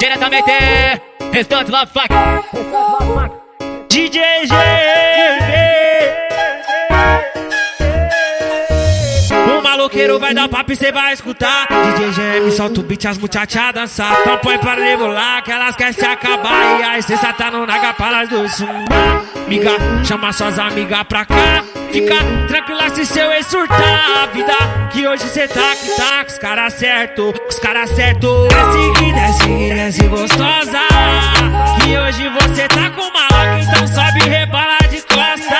Diretamente, restante Love Fuck. DJ GM. O maloqueiro vai dar papo e cê vai escutar. DJ GM solta o beat, as muchachas dançar. Então põe pra rebolar que elas querem se acabar. E aí cê tá no naga para duas sumar. Miga, chama suas amigas pra cá. Fica tranquila se seu ex surtar a vida. Que hoje cê tá que tá com os caras certo Com os caras certo. Desce, desce, desce gostosa. Que hoje você tá com maloca Então sobe e rebala de costa.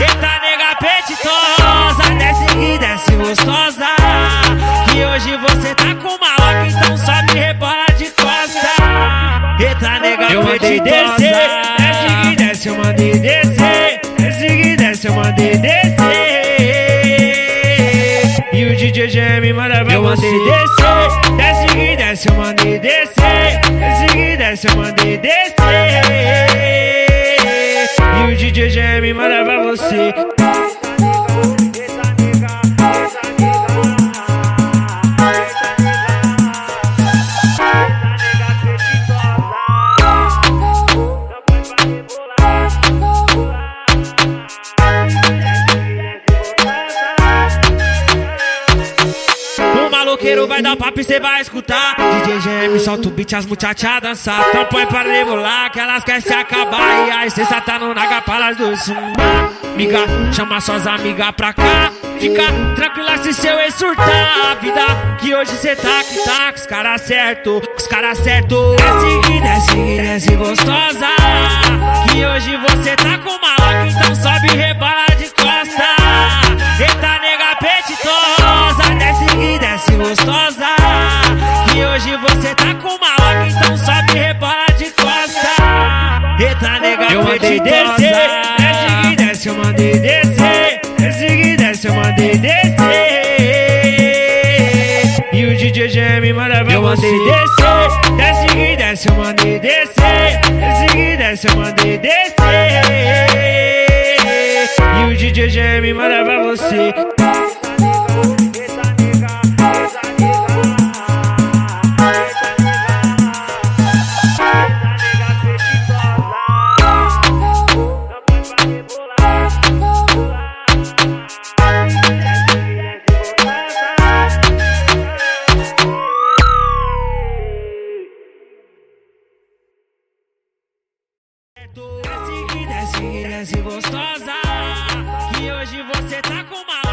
Eita nega apetitosa. Desce, desce gostosa. Que hoje você tá com maloca Então sobe e rebola de costa. Eita nega apetitosa. descer. Desce, desce, eu mandei descer DJ GM manda pra Eu você mandei descer. Desce, desce, eu mandei descer. Desce, desce, eu mandei descer. E o DJ GM manda pra você maloqueiro vai dar papo e cê vai escutar. DJ GM solta o beat, as muchachas dançar. Então põe pra rebolar que elas querem se acabar. E aí cê tá no naga para as duas sumar. Miga, chama suas amigas pra cá. Fica tranquila se seu ex surtar a vida. Que hoje cê tá que tá com os caras certo. Os caras certo. Desce, desce, desce gostosa. Que hoje você tá com maloca. Tá com maloca. Então sobe e rebola de costa. Eita nega Eu mandei descer. Desce, desce, eu mandei descer. Desce, desce, eu mandei descer. E o DJ GM manda pra Eu você mandei descer. Desce, desce, eu mandei descer. Desce, desce, eu mandei descer. E o DJ GM manda pra você. Desce, desce, desce gostosa. Que hoje você tá com maloca,